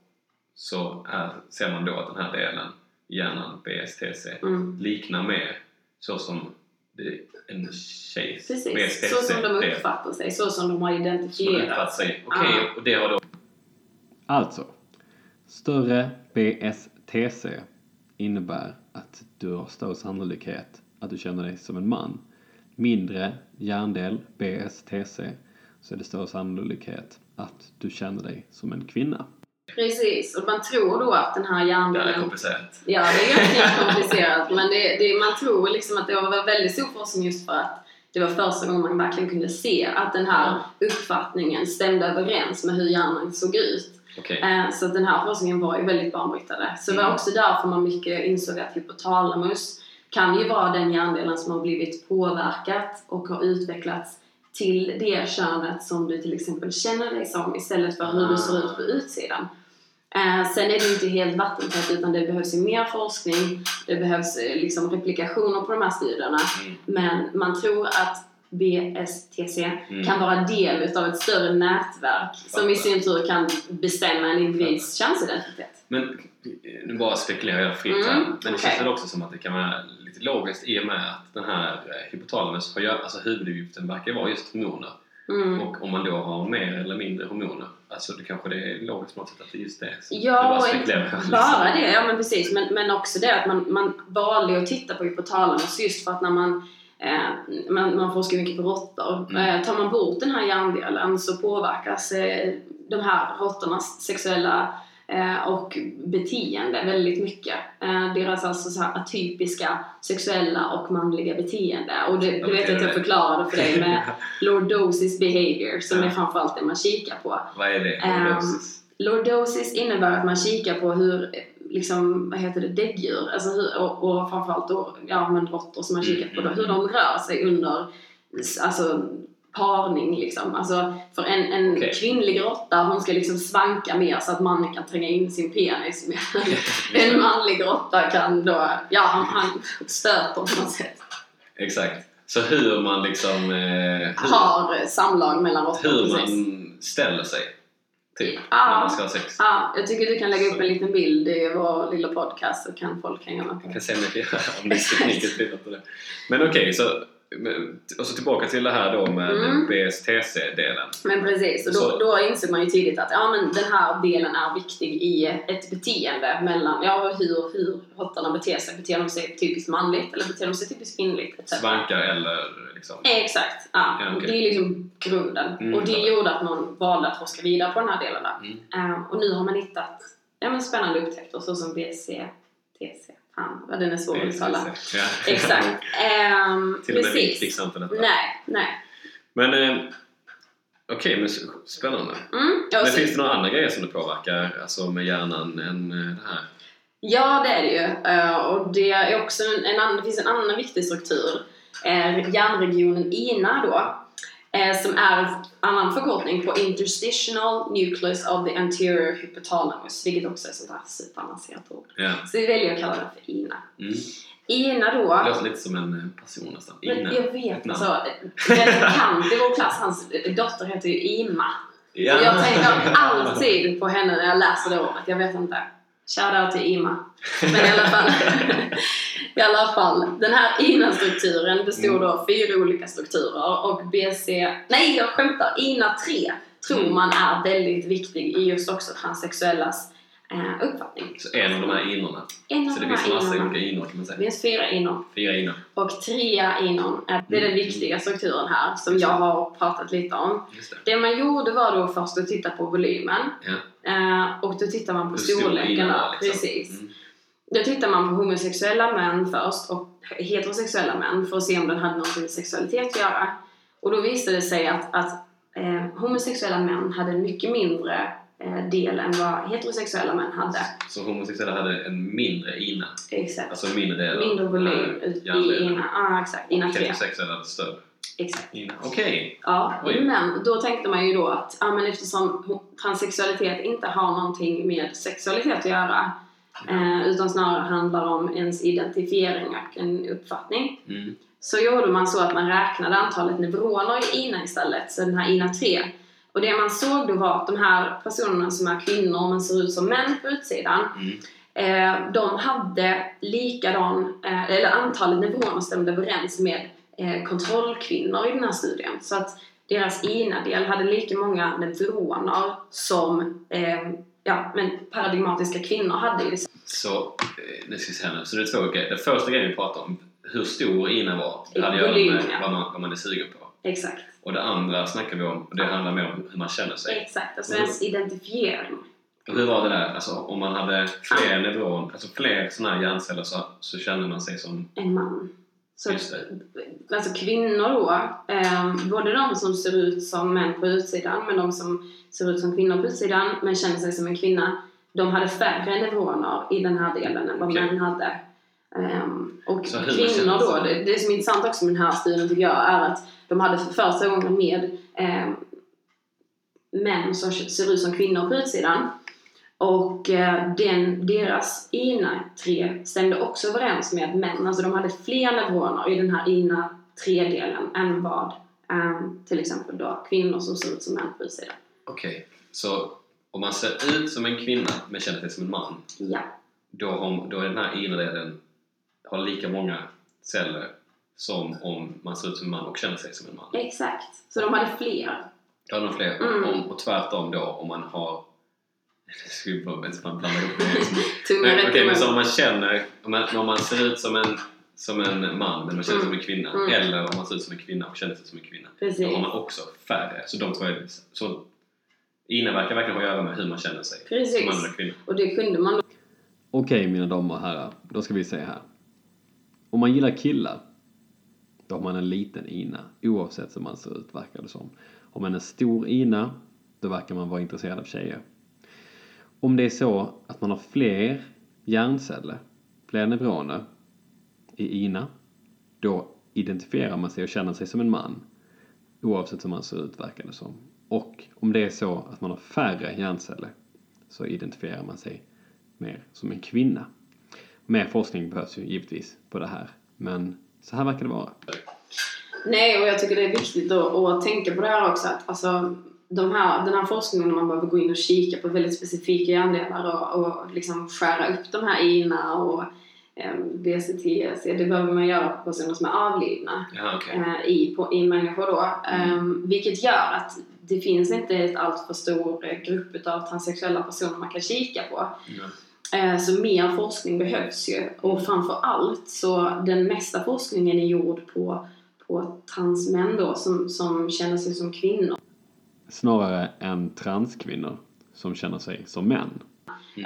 [SPEAKER 3] så är, ser man då att den här delen i hjärnan, BSTC,
[SPEAKER 1] Mm.
[SPEAKER 3] liknar mer så som det, en tjejs
[SPEAKER 1] Precis,
[SPEAKER 3] BSTC
[SPEAKER 1] så som de uppfattar sig, så som de har identifierat
[SPEAKER 3] sig. Okej,
[SPEAKER 1] Ah.
[SPEAKER 3] och det har då
[SPEAKER 4] Alltså, större BSTC innebär att du har större sannolikhet att du känner dig som en man. Mindre hjärndel, BSTC, så är det större sannolikhet att du känner dig som en kvinna.
[SPEAKER 1] Precis, och man tror då att den här
[SPEAKER 3] det är
[SPEAKER 1] hjärndelen
[SPEAKER 3] komplicerat.
[SPEAKER 1] Ja, det är ganska komplicerat men det, det, man tror liksom att det var väldigt stor forskning just för att det var första gången man verkligen kunde se att den här uppfattningen stämde överens med hur hjärnan såg ut.
[SPEAKER 3] Okej.
[SPEAKER 1] Eh, Så att den här forskningen var ju väldigt banbrytande. Så det var
[SPEAKER 3] Mm.
[SPEAKER 1] också därför man mycket insåg att hypotalamus kan ju vara den hjärndelen som har blivit påverkat och har utvecklats till det könet som du till exempel känner dig som istället för hur du ser ut på utsidan. Eh, sen är det ju inte helt vattentätt utan det behövs ju mer forskning, det behövs eh, liksom replikationer på de här studierna.
[SPEAKER 3] Mm.
[SPEAKER 1] Men man tror att BSTC
[SPEAKER 3] Mm.
[SPEAKER 1] kan vara del utav ett större nätverk som i sin tur kan bestämma en individs könsidentitet.
[SPEAKER 3] Men nu bara spekulerar jag fritt
[SPEAKER 1] Mm,
[SPEAKER 3] här. Men det
[SPEAKER 1] okej.
[SPEAKER 3] känns väl också som att det kan vara lite logiskt i och med att den här eh, hypotalamus har alltså huvuduppgiften verkar vara just hormoner.
[SPEAKER 1] Mm.
[SPEAKER 3] Och om man då har mer eller mindre hormoner, alltså det kanske det är logiskt på något sätt att det är just det. Så det
[SPEAKER 1] Ja,
[SPEAKER 3] bara
[SPEAKER 1] och
[SPEAKER 3] spekulerar
[SPEAKER 1] inte bara det, ja men precis. Men, men också det att man, man valde att titta på hypotalamus just för att när man eh, man, man forskar mycket på råttor.
[SPEAKER 3] Mm.
[SPEAKER 1] Eh, tar man bort den här hjärndelen så påverkas eh, de här råttornas sexuella och beteende väldigt mycket. Eh, deras alltså så här atypiska sexuella och manliga beteende. Och det, du vet att jag förklarade för dig med lordosis behavior som
[SPEAKER 3] Ja.
[SPEAKER 1] är framförallt det man kikar på.
[SPEAKER 3] Vad är det?
[SPEAKER 1] Ehm,
[SPEAKER 3] Lordosis?
[SPEAKER 1] Lordosis innebär att man kikar på hur liksom, vad heter det, däggdjur. Alltså hur, och, och framförallt då, ja men råttor som man kikat på, då, hur de rör sig under alltså, parning liksom. Alltså, för en, en
[SPEAKER 3] Okej.
[SPEAKER 1] kvinnlig råtta, hon ska liksom svanka mer så att mannen kan tränga in sin penis en manlig råtta kan då, ja han, han stöter på något sätt.
[SPEAKER 3] Exakt. Så hur man liksom... Eh, hur,
[SPEAKER 1] Har samlag mellan råttor
[SPEAKER 3] hur
[SPEAKER 1] precis.
[SPEAKER 3] man ställer sig. Typ.
[SPEAKER 1] Ja.
[SPEAKER 3] När man ska ha sex.
[SPEAKER 1] Ja, jag tycker du kan lägga upp en liten bild i vår lilla podcast så kan folk hänga med på
[SPEAKER 3] Jag kan se mycket om det är tekniken tillåter det. Men okej, så, men- och så tillbaka till det här då med
[SPEAKER 1] Mm.
[SPEAKER 3] BSTC-delen.
[SPEAKER 1] Men precis, och
[SPEAKER 3] Så-
[SPEAKER 1] då, då insåg man ju tidigt att ja, men den här delen är viktig i ett beteende mellan, ja hur, hur hottarna beter sig. Beter de sig typiskt manligt eller beter de sig typiskt kvinnligt? Etc.
[SPEAKER 3] Svankar eller liksom...
[SPEAKER 1] Exakt, ja.
[SPEAKER 3] Ja, okej.
[SPEAKER 1] det är liksom grunden.
[SPEAKER 3] Mm,
[SPEAKER 1] och det gjorde att man valde att forska vidare på den här delen. Där.
[SPEAKER 3] Mm.
[SPEAKER 1] Eh, och nu har man hittat ja, men spännande upptäckter såsom BCTC. Vad den är svår att uttala.
[SPEAKER 3] Ja.
[SPEAKER 1] Exakt. Ehm,
[SPEAKER 3] Till och med
[SPEAKER 1] precis.
[SPEAKER 3] fixar inte detta.
[SPEAKER 1] Nej, nej.
[SPEAKER 3] Men eh, okej, men spännande.
[SPEAKER 1] Mm. Ja,
[SPEAKER 3] Men
[SPEAKER 1] så-
[SPEAKER 3] finns det några andra grejer som det påverkar alltså med hjärnan än eh, det här?
[SPEAKER 1] Ja, det är det ju. Eh, och det, är också en, en annan, det finns en annan viktig struktur. Uh, hjärnregionen INA då. Eh, som är en annan förkortning på Interstitial Nucleus of the Anterior Hypothalamus. Vilket också är sånt här superavancerat ord.
[SPEAKER 3] Ja.
[SPEAKER 1] Så vi väljer att kalla det för INA.
[SPEAKER 3] Mm.
[SPEAKER 1] INA då.
[SPEAKER 3] Det låter lite som en eh, person nästan.
[SPEAKER 1] Men
[SPEAKER 3] Ina.
[SPEAKER 1] jag vet
[SPEAKER 3] Ett namn.
[SPEAKER 1] alltså, en bekant i vår klass, hans dotter heter ju Ima. Och jag tänker alltid på henne när jag läser det ordet, jag vet inte. Shoutout till Ima. Men i alla fall, i alla fall den här INA-strukturen består
[SPEAKER 3] Mm.
[SPEAKER 1] av fyra olika strukturer och BC, nej jag skämtar, INA 3 tror
[SPEAKER 3] Mm.
[SPEAKER 1] man är väldigt viktig i just också transsexuellas eh, uppfattning.
[SPEAKER 3] Så en av de här inorna.
[SPEAKER 1] En av
[SPEAKER 3] Så det
[SPEAKER 1] de
[SPEAKER 3] finns en massa
[SPEAKER 1] inorna.
[SPEAKER 3] olika inor kan man
[SPEAKER 1] Det
[SPEAKER 3] säga.
[SPEAKER 1] finns fyra inor.
[SPEAKER 3] Fyra inor.
[SPEAKER 1] Och trea inon, det är den
[SPEAKER 3] Mm.
[SPEAKER 1] viktiga strukturen här som jag har pratat lite om.
[SPEAKER 3] Det.
[SPEAKER 1] Det man gjorde var då först att titta på volymen.
[SPEAKER 3] Ja.
[SPEAKER 1] Eh, och då tittar man på storleken
[SPEAKER 3] liksom.
[SPEAKER 1] Precis.
[SPEAKER 3] Mm.
[SPEAKER 1] Då tittar man på homosexuella män först och heterosexuella män för att se om den hade något med sexualitet att göra. Och då visade det sig att, att eh, homosexuella män hade mycket mindre del än vad heterosexuella män hade.
[SPEAKER 3] Så homosexuella hade en mindre ina.
[SPEAKER 1] Exakt.
[SPEAKER 3] Alltså en mindre del
[SPEAKER 1] Mindre volym
[SPEAKER 3] eh,
[SPEAKER 1] ut i ina. Ah, exakt. Ina
[SPEAKER 3] Och
[SPEAKER 1] 3.
[SPEAKER 3] heterosexuella hade större
[SPEAKER 1] Exakt.
[SPEAKER 3] Okej.
[SPEAKER 1] Ja,
[SPEAKER 3] Oj.
[SPEAKER 1] men då tänkte man ju då att ja, men eftersom transsexualitet inte har någonting med sexualitet att göra eh, utan snarare handlar om ens identifiering och en uppfattning
[SPEAKER 3] Mm.
[SPEAKER 1] så gjorde man så att man räknade antalet neuroner i INA istället, så den här INA 3. Och det man såg då var att de här personerna som är kvinnor men ser ut som män på utsidan
[SPEAKER 3] Mm.
[SPEAKER 1] Eh, de hade likadan, eh, eller antalet neuroner stämde överens med eh, kontrollkvinnor i den här studien. Så att deras INA-del hade lika många neuroner som ja, men paradigmatiska kvinnor hade. det.
[SPEAKER 3] Så, nu ska vi se här nu. Så det är två grejer. Den första grejen vi pratade om, hur stor ina var. Det hade att göra med vad man, vad man är sugen på.
[SPEAKER 1] Exakt.
[SPEAKER 3] Och det andra snackar vi om, och det handlar mer om hur man känner sig.
[SPEAKER 1] Exakt, alltså
[SPEAKER 3] Mm.
[SPEAKER 1] ens identifiering.
[SPEAKER 3] Och hur var det där? Alltså, om man hade fler neuron, alltså fler sådana här hjärnceller så, så känner man sig som...
[SPEAKER 1] En man. Så alltså kvinnor då, eh, både de som ser ut som män på utsidan men de som ser ut som kvinnor på utsidan men känner sig som en kvinna de hade färre neuroner i den här delen än vad
[SPEAKER 3] Okej.
[SPEAKER 1] män hade. Ehm, och kvinnor då, det, det som är intressant också med den här studien tycker jag är att de hade för första gången med ehm, män som ser ut som kvinnor på utsidan och eh, den, deras INA-3 stämde också överens med män. Alltså de hade fler neuroner i den här INA-3-delen än vad ehm, till exempel då kvinnor som ser ut som män på utsidan.
[SPEAKER 3] Okej, så om man ser ut som en kvinna men känner sig som en man,
[SPEAKER 1] Ja,
[SPEAKER 3] då, har, då är den här ina-delen har lika många celler som om man ser ut som en man och känner sig som en man.
[SPEAKER 1] exakt. Så de hade fler.
[SPEAKER 3] Har de fler.
[SPEAKER 1] Mm.
[SPEAKER 3] Om, och tvärtom då om man har... Det skulle vara bäst man blandar ihop det. Nej, Okej,
[SPEAKER 1] i
[SPEAKER 3] men så om man känner... Om man, om man ser ut som en, som en man men man känner sig som en kvinna
[SPEAKER 1] Mm.
[SPEAKER 3] eller om man ser ut som en kvinna och känner sig som en kvinna
[SPEAKER 1] Precis.
[SPEAKER 3] då har man också färre. Så de två är... Så ina verkar verkligen ha att göra med hur man känner sig som man
[SPEAKER 1] Precis.
[SPEAKER 3] eller kvinna.
[SPEAKER 1] Och det kunde man då.
[SPEAKER 4] Okej mina damer och herrar, då ska vi se här. Om man gillar killar, då har man en liten ina oavsett hur man ser ut verkar det som. Om man är en stor ina, då verkar man vara intresserad av tjejer. Om det är så att man har fler hjärnceller fler neuroner i ina, då identifierar man sig och känner sig som en man oavsett hur man ser ut verkar det som. Och om det är så att man har färre hjärnceller så identifierar man sig mer som en kvinna. Mer forskning behövs ju givetvis på det här, men så här verkar det vara.
[SPEAKER 1] Nej, och jag tycker det är viktigt att, tänka på det här också. Att, alltså, de här, den här forskningen, man behöver gå in och kika på väldigt specifika hjärndelar och, och liksom skära upp de här INA och eh, BCT, det behöver man göra på personer som är avlidna
[SPEAKER 3] Ja, okej.
[SPEAKER 1] eh, i, på, i människor då. Eh, vilket gör att det finns inte ett alltför stor grupp av transsexuella personer man kan kika på. Eh, Så mer forskning behövs ju. Och framför allt så den mesta forskningen är gjord på, på transmän då som, som känner sig som kvinnor.
[SPEAKER 4] Snarare än transkvinnor som känner sig som män.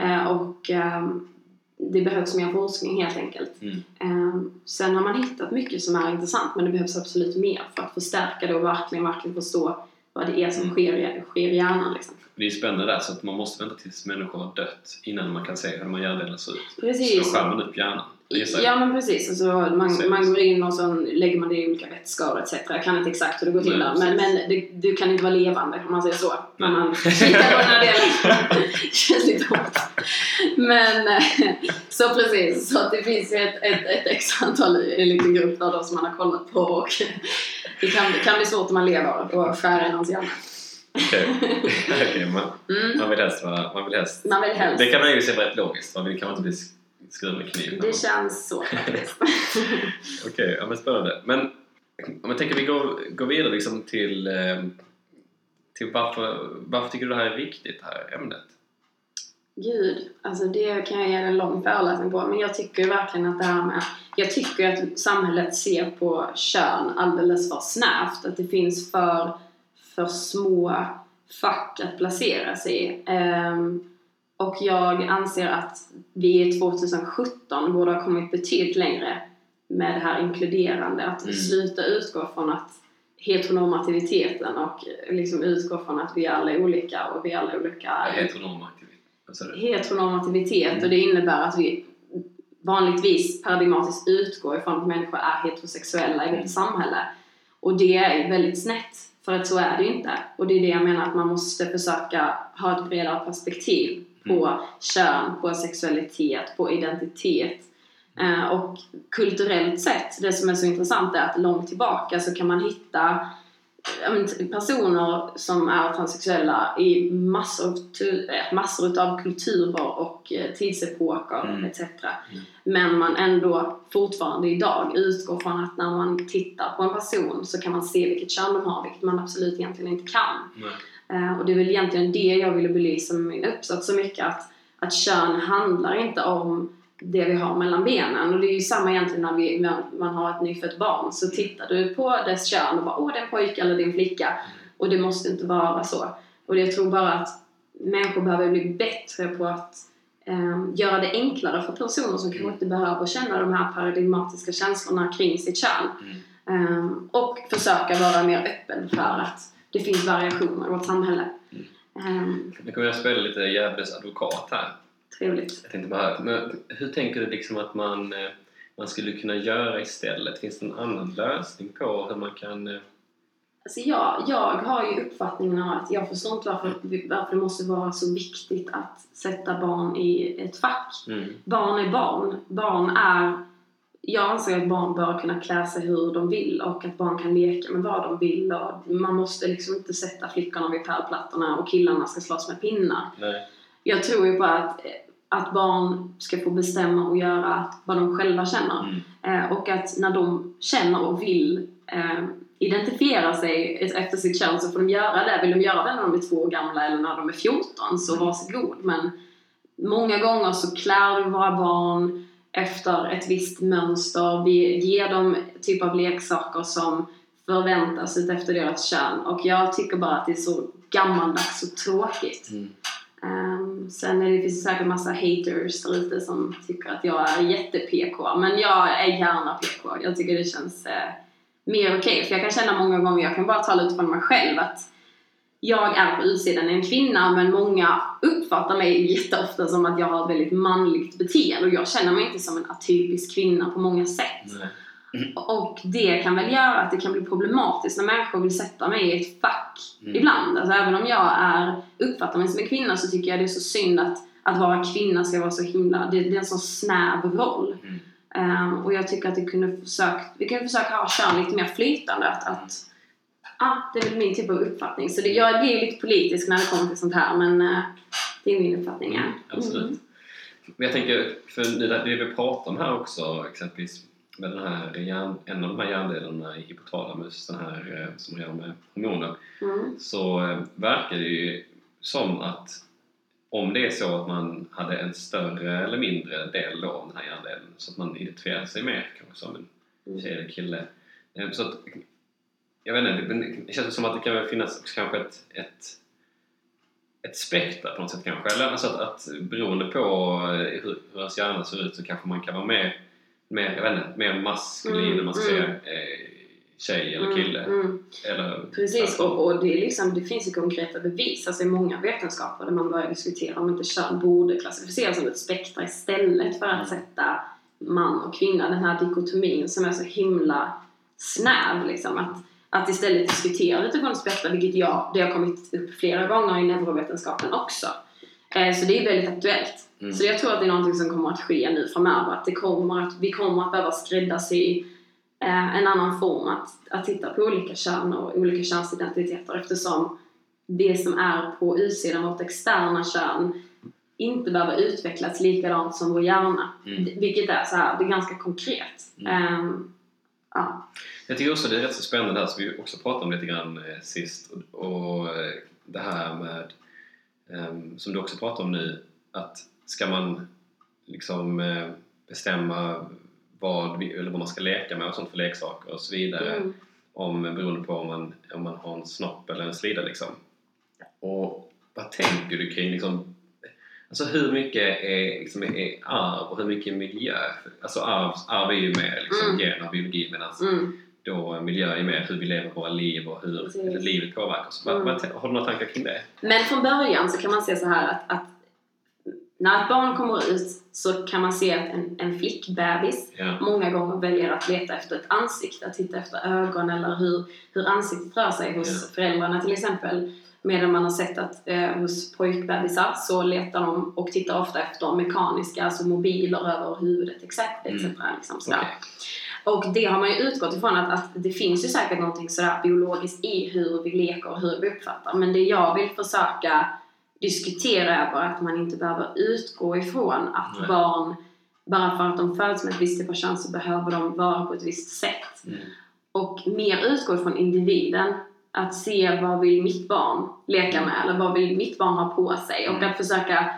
[SPEAKER 1] Eh, Och ehm, det behövs mer forskning helt enkelt.
[SPEAKER 3] Mm.
[SPEAKER 1] Eh, Sen har man hittat mycket som är intressant men det behövs absolut mer för att förstärka det och verkligen, verkligen förstå vad det är som
[SPEAKER 3] Mm.
[SPEAKER 1] sker, i- sker i hjärnan. Liksom.
[SPEAKER 3] Det är spännande där, så att man måste vänta tills människor har dött innan man kan se hur de här hjärndelarna ser ut.
[SPEAKER 1] Precis.
[SPEAKER 3] Så skär man upp hjärnan.
[SPEAKER 1] Ja men precis, alltså,
[SPEAKER 3] Precis.
[SPEAKER 1] man, man går in och så lägger man det i olika vätskor etc. Jag kan inte exakt hur det går till där men, men det, du kan inte vara levande om man säger så. När man kikar på den här delen. Känns lite hårt. Men eh, så precis, så att det finns ju ett, ett, ett x antal i en liten grupp där då som man har kollat på och det kan, det kan bli svårt om man lever och skär i någons hjärna.
[SPEAKER 3] Okej. Okej, man,
[SPEAKER 1] Mm.
[SPEAKER 3] man vill helst vara... Man vill helst...
[SPEAKER 1] Man vill helst.
[SPEAKER 3] Det kan man ju se rätt logiskt. Man vill kanske inte bli skuren med kniv.
[SPEAKER 1] Det känns så faktiskt.
[SPEAKER 3] Okej, ja men spännande. Men om jag tänker vi går, går vidare liksom till, eh, till varför, varför tycker du det här är viktigt, det här ämnet?
[SPEAKER 1] Gud, alltså det kan jag ge en lång föreläsning på. Men jag tycker verkligen att det här med... Jag tycker att samhället ser på kön alldeles för snävt. Att det finns för, för små fack att placera sig i. Ehm, och jag anser att vi i 2017 borde ha kommit betydligt längre med det här inkluderande. Att
[SPEAKER 3] Mm.
[SPEAKER 1] sluta utgå från att heteronormativiteten och liksom utgå från att vi alla är olika och vi alla är olika
[SPEAKER 3] Heteronormativ. Vad sa du?
[SPEAKER 1] heteronormativitet och det innebär att vi vanligtvis paradigmatiskt utgår ifrån att människor är heterosexuella i
[SPEAKER 3] Mm.
[SPEAKER 1] vårt samhälle. Och det är väldigt snett, för att så är det ju inte. Och det är det jag menar att man måste försöka ha ett bredare perspektiv på
[SPEAKER 3] Mm.
[SPEAKER 1] kön, på sexualitet, på identitet. Eh, och kulturellt sett, det som är så intressant är att långt tillbaka så kan man hitta personer som är transsexuella i massor, av eh, massor utav kulturer och eh, tidsepoker
[SPEAKER 3] Mm.
[SPEAKER 1] etc.
[SPEAKER 3] Mm.
[SPEAKER 1] Men man ändå fortfarande idag utgår från att när man tittar på en person så kan man se vilket kön de har, vilket man absolut egentligen inte kan.
[SPEAKER 3] Nej.
[SPEAKER 1] Eh, och det är väl egentligen det jag ville belysa med min uppsats så mycket att, att kön handlar inte om det vi har mellan benen. Och det är ju samma egentligen när vi, när man har ett nyfött barn. Så tittar du på dess kön och bara åh det är en pojke eller det är en flicka. Och det måste inte vara så. Och jag tror bara att människor behöver bli bättre på att eh, göra det enklare för personer som kanske inte behöver känna de här paradigmatiska känslorna kring sitt kön.
[SPEAKER 3] Mm.
[SPEAKER 1] Eh, och försöka vara mer öppen för att det finns variationer i vårt samhälle. Eh,
[SPEAKER 3] Nu kommer jag spela lite djävulens advokat här.
[SPEAKER 1] trevligt.
[SPEAKER 3] Jag tänkte bara, men hur tänker du liksom att man, eh, man skulle kunna göra istället? Finns det en annan lösning på hur man kan... eh,
[SPEAKER 1] Alltså jag, jag har ju uppfattningen av att jag förstår inte varför, varför det måste vara så viktigt att sätta barn i ett fack.
[SPEAKER 3] Mm.
[SPEAKER 1] Barn är barn. Barn är... Jag anser att barn bör kunna klä sig hur de vill och att barn kan leka med vad de vill. Och man måste liksom inte sätta flickorna vid pärlplattorna och killarna ska slåss med pinnar.
[SPEAKER 3] Nej.
[SPEAKER 1] Jag tror ju på att, att barn ska få bestämma och göra vad de själva känner.
[SPEAKER 3] Mm.
[SPEAKER 1] Eh, och att när de känner och vill eh, identifiera sig efter sitt kön så får de göra det. Vill de göra det när de är två år gamla eller när de är 14 så
[SPEAKER 3] Mm.
[SPEAKER 1] varsågod. Men många gånger så klär vi våra barn efter ett visst mönster. Vi ger dem typ av leksaker som förväntas efter deras kön. Och jag tycker bara att det är så gammaldags och tråkigt.
[SPEAKER 3] Mm.
[SPEAKER 1] Um, sen är det finns det säkert massa haters där ute som tycker att jag är jätte-PK. Men jag är gärna PK. Jag tycker det känns eh, mer okej. För jag kan känna många gånger, jag kan bara tala utifrån mig själv att jag är på utsidan en kvinna men många uppfattar mig jätteofta som att jag har ett väldigt manligt beteende och jag känner mig inte som en atypisk kvinna på många sätt.
[SPEAKER 3] Nej.
[SPEAKER 1] Och det kan väl göra att det kan bli problematiskt när människor vill sätta mig i ett fack
[SPEAKER 3] Mm.
[SPEAKER 1] ibland. Alltså även om jag är, uppfattar mig som en kvinna så tycker jag det är så synd att, att vara kvinna ska vara så himla, det, det är en så snäv roll.
[SPEAKER 3] Mm.
[SPEAKER 1] Ehm, och jag tycker att vi kunde försökt, vi kunde försöka ha kön lite mer flytande. Att, att, ja, det är väl min typ av uppfattning. Så det, jag blir ju lite politisk när det kommer till sånt här men eh, det är min uppfattning. ja.
[SPEAKER 3] Mm, absolut.
[SPEAKER 1] Mm.
[SPEAKER 3] Men jag tänker, för det vi pratar om här också, exempelvis med den här hjärn, en av de här hjärndelarna i hypotalamus, den här eh, som har med hormoner,
[SPEAKER 1] Mm.
[SPEAKER 3] så eh, verkar det ju som att om det är så att man hade en större eller mindre del då av den här hjärndelen så att man identifierar sig mer kanske som en
[SPEAKER 1] Mm.
[SPEAKER 3] tjej eller kille. Så att, jag vet inte, det- känns som att det kan finnas också kanske ett, ett, ett spektra på något sätt kanske. Eller alltså att, att beroende på eh, hur, hur ens hjärna ser ut så kanske man kan vara mer, mer, jag vet inte, mer maskulin
[SPEAKER 1] Mm,
[SPEAKER 3] om man ska
[SPEAKER 1] mm.
[SPEAKER 3] säga eh, tjej eller kille.
[SPEAKER 1] Mm, mm.
[SPEAKER 3] Eller,
[SPEAKER 1] Precis, och, och det, är liksom, det finns ju konkreta bevis. Alltså i många vetenskaper där man börjar diskutera om inte kön borde klassificeras som ett spektra istället för att
[SPEAKER 3] Mm.
[SPEAKER 1] sätta man och kvinna. Den här dikotomin som är så himla snäv. Liksom, att, att istället diskutera utifrån spektra, vilket jag, det har kommit upp flera gånger i neurovetenskapen också. Eh, så det är väldigt aktuellt.
[SPEAKER 3] Mm.
[SPEAKER 1] Så jag tror att det är någonting som kommer att ske nu framöver. Att, det kommer att vi kommer att behöva skräddarsy eh, en annan form att, att titta på olika kön och olika könsidentiteter eftersom det som är på utsidan, vårt externa kön, inte behöver utvecklas likadant som vår hjärna.
[SPEAKER 3] Mm.
[SPEAKER 1] Vilket är så här, det är ganska konkret.
[SPEAKER 3] Mm.
[SPEAKER 1] Ehm, ja.
[SPEAKER 3] Jag tycker också det är rätt så spännande här som vi också pratade om lite grann eh, sist och, och eh, det här med ehm, som du också pratar om nu att ska man liksom eh, bestämma vad, vi, eller vad man ska leka med och sånt för leksaker och så vidare
[SPEAKER 1] Mm.
[SPEAKER 3] om, beroende på om man, om man har en snopp eller en slida liksom. Och vad tänker du kring liksom, alltså hur mycket är, liksom, är arv och hur mycket är miljö? Alltså arv, arv är ju mer liksom,
[SPEAKER 1] Mm.
[SPEAKER 3] gener och biologi medan
[SPEAKER 1] Mm.
[SPEAKER 3] Då miljö är mer hur vi lever våra liv och hur
[SPEAKER 1] Precis.
[SPEAKER 3] livet påverkas.
[SPEAKER 1] Mm.
[SPEAKER 3] har du några tankar kring det?
[SPEAKER 1] Men från början så kan man se så här att, att när ett barn kommer ut så kan man se att en, en flickbebis
[SPEAKER 3] Ja.
[SPEAKER 1] många gånger väljer att leta efter ett ansikte, att titta efter ögon eller hur, hur ansiktet rör sig hos
[SPEAKER 3] Ja.
[SPEAKER 1] föräldrarna till exempel. Medan man har sett att eh, hos pojkbebisar så letar de och tittar ofta efter mekaniska, alltså mobiler över huvudet etc. etc.
[SPEAKER 3] Mm.
[SPEAKER 1] Liksom sådär. Och det har man ju utgått ifrån att, att det finns ju säkert någonting sådär biologiskt i hur vi leker och hur vi uppfattar. Men det jag vill försöka diskutera är bara att man inte behöver utgå ifrån att
[SPEAKER 3] Nej.
[SPEAKER 1] barn, bara för att de föds med ett visst typ av kön så behöver de vara på ett visst sätt.
[SPEAKER 3] Mm.
[SPEAKER 1] Och mer utgå ifrån individen. Att se vad vill mitt barn leka med eller vad vill mitt barn ha på sig. Och
[SPEAKER 3] Mm.
[SPEAKER 1] att försöka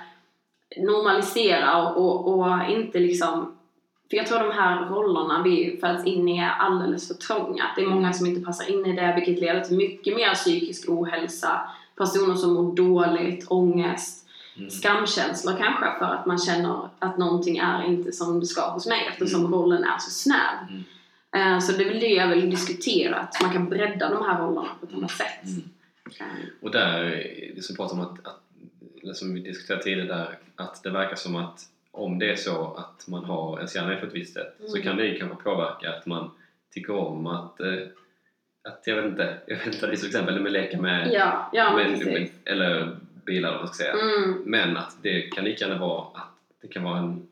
[SPEAKER 1] normalisera och, och, och inte liksom för jag tror de här rollerna vi föds in i är alldeles för trånga. Det är många som inte passar in i det vilket leder till mycket mer psykisk ohälsa. Personer som mår dåligt, ångest,
[SPEAKER 3] Mm.
[SPEAKER 1] skamkänslor kanske för att man känner att någonting är inte som det ska hos mig eftersom
[SPEAKER 3] Mm.
[SPEAKER 1] rollen är så snäv.
[SPEAKER 3] Mm.
[SPEAKER 1] Eh, Så det är väl det jag vill diskutera, att man kan bredda de här rollerna på ett annat sätt.
[SPEAKER 3] Mm.
[SPEAKER 1] Eh,
[SPEAKER 3] Och där, det som vi pratade om att, att som vi diskuterade tidigare där, att det verkar som att om det är så att man har en hjärna på ett visst sätt så
[SPEAKER 1] Mm.
[SPEAKER 3] kan det ju kanske påverka att man tycker om att, eh, att jag vet inte, jag vet inte, det är till exempel med leka med,
[SPEAKER 1] Ja, ja
[SPEAKER 3] med, med eller bilar vad man ska säga.
[SPEAKER 1] Mm,
[SPEAKER 3] Men att det kan lika gärna vara att det kan vara en,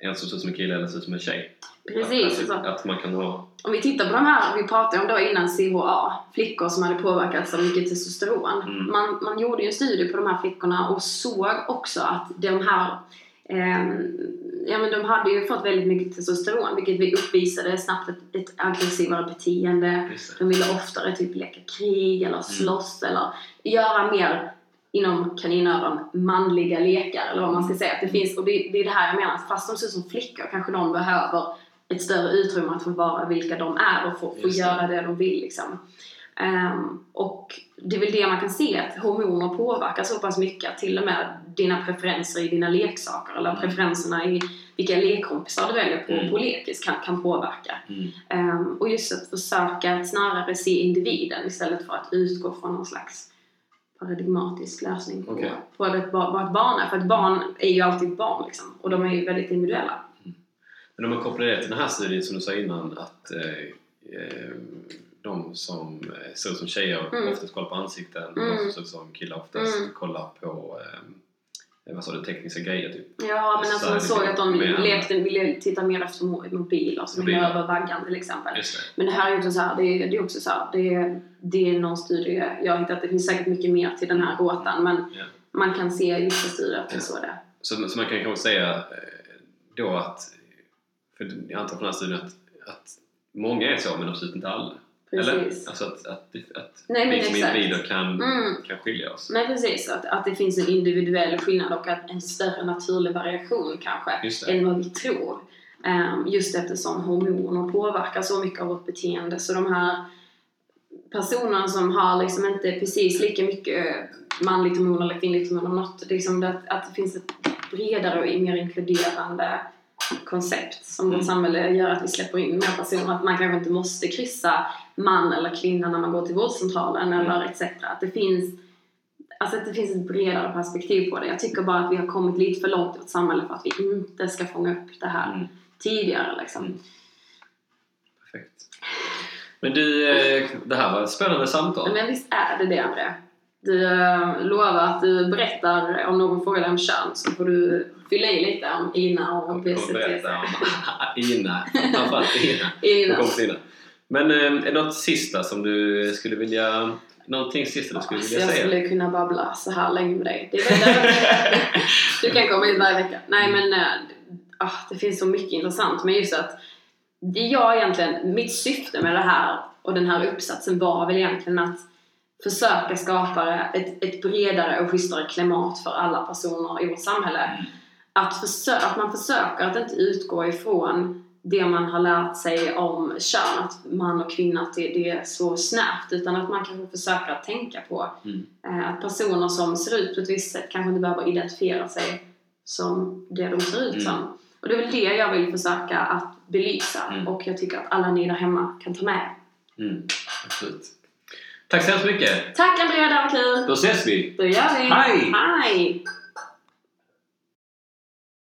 [SPEAKER 3] en som ser ut som en kille eller ser ut som en tjej.
[SPEAKER 1] precis.
[SPEAKER 3] Att,
[SPEAKER 1] så.
[SPEAKER 3] att, man kan ha...
[SPEAKER 1] Om vi tittar på de här, vi pratade om då innan CHA, flickor som hade påverkats av mycket testosteron.
[SPEAKER 3] Mm.
[SPEAKER 1] Man, man gjorde ju en studie på de här flickorna och såg också att de här Ja men de hade ju fått väldigt mycket testosteron vilket vi uppvisade snabbt ett, ett aggressivare beteende. De ville oftare typ leka krig eller slåss eller göra mer inom kaninöron manliga lekar eller vad man ska säga. Att det finns, och det, det är det här jag menar, fast de ser ut som flickor kanske de behöver ett större utrymme att få vara vilka de är och få, få göra det de vill liksom. Ehm, och det är väl det man kan se att hormoner påverkar så pass mycket att till och med dina preferenser i dina leksaker eller
[SPEAKER 3] Mm.
[SPEAKER 1] preferenserna i vilka lekkompisar du väljer på,
[SPEAKER 3] Mm.
[SPEAKER 1] på lekis kan, kan påverka.
[SPEAKER 3] Mm.
[SPEAKER 1] Ehm, och just att försöka att snarare se individen istället för att utgå från någon slags paradigmatisk lösning på,
[SPEAKER 3] Okej.
[SPEAKER 1] på ett, vad ett barn är. För ett barn är ju alltid ett barn liksom. Och de är ju väldigt individuella.
[SPEAKER 3] Men om man kopplar det till den här studien som du sa innan att eh, eh, de som eh, ser ut som tjejer
[SPEAKER 1] Mm.
[SPEAKER 3] oftast kollar på ansikten och
[SPEAKER 1] Mm.
[SPEAKER 3] de som ser ut som killar oftast
[SPEAKER 1] Mm.
[SPEAKER 3] kollar på eh, vad sa du, tekniska grejer typ.
[SPEAKER 1] Ja, men alltså man såg att de lekte, ville titta mer efter mo- mobiler som
[SPEAKER 3] Mobiler.
[SPEAKER 1] över vaggan till exempel.
[SPEAKER 3] Det.
[SPEAKER 1] Men det här är också så här, det är, det är också så här, det är, det är någon studie jag har hittat, det finns säkert mycket mer till den här gåtan men
[SPEAKER 3] Ja.
[SPEAKER 1] man kan se i vissa studier att det är så det.
[SPEAKER 3] Så, så man kan kanske säga eh, då att, för jag antar från den här studien att, att många är så men absolut inte alla. Eller? Alltså att, att, att
[SPEAKER 1] Nej,
[SPEAKER 3] vi som individer kan,
[SPEAKER 1] Mm.
[SPEAKER 3] kan skilja oss.
[SPEAKER 1] Men precis, att, att det finns en individuell skillnad och att en större naturlig variation kanske än vad vi tror. Ehm, just eftersom hormoner påverkar så mycket av vårt beteende. Så de här personerna som har liksom inte precis lika mycket manligt hormon eller kvinnligt hormon, något, liksom det, att det finns ett bredare och mer inkluderande koncept som vårt
[SPEAKER 3] Mm.
[SPEAKER 1] samhälle gör att vi släpper in mer personer. Att man kanske inte måste kryssa man eller kvinna när man går till vårdcentralen
[SPEAKER 3] Mm.
[SPEAKER 1] eller etc. Att det finns Alltså att det finns ett bredare perspektiv på det. Jag tycker bara att vi har kommit lite för långt i vårt samhälle för att vi inte ska fånga upp det här
[SPEAKER 3] Mm.
[SPEAKER 1] tidigare liksom.
[SPEAKER 3] Mm. Perfekt. Men du, eh, det här var ett spännande samtal.
[SPEAKER 1] Men visst är det det André? Du eh, lovar att du berättar om någon frågar dig om kön så får du fylla i lite om Ina och
[SPEAKER 3] Jag kommer berätta om Ina, framförallt Ina.
[SPEAKER 1] Ina.
[SPEAKER 3] Och till Ina. Men eh, är det något sista som du skulle vilja... Någonting sista du skulle
[SPEAKER 1] Alltså,
[SPEAKER 3] vilja
[SPEAKER 1] jag
[SPEAKER 3] säga?
[SPEAKER 1] skulle kunna babbla så här länge med dig. Det är du kan komma hit varje vecka. Nej men eh, ah, det finns så mycket intressant. Men just att det jag egentligen, mitt syfte med det här och den här uppsatsen var väl egentligen att försöka skapa ett, ett bredare och schysstare klimat för alla personer i vårt samhälle.
[SPEAKER 3] Mm.
[SPEAKER 1] Att, försö- att man försöker att inte utgå ifrån det man har lärt sig om kön, att man och kvinna, att det, det är så snävt. Utan att man kanske försöker att tänka på
[SPEAKER 3] Mm.
[SPEAKER 1] eh, att personer som ser ut på ett visst sätt kanske inte behöver identifiera sig som det de ser ut
[SPEAKER 3] Mm.
[SPEAKER 1] som. Och det är väl det jag vill försöka att belysa
[SPEAKER 3] Mm.
[SPEAKER 1] och jag tycker att alla ni där hemma kan ta med.
[SPEAKER 3] Mm, absolut. Tack så hemskt mycket.
[SPEAKER 1] Tack Andrea, det var kul!
[SPEAKER 3] Då ses vi.
[SPEAKER 1] Då gör vi!
[SPEAKER 3] Hej!
[SPEAKER 1] Hej!